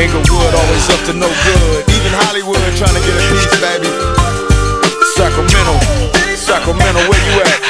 Inglewood always up to no good. Even Hollywood trying to get a piece, baby. Sacramento, Sacramento, where you at?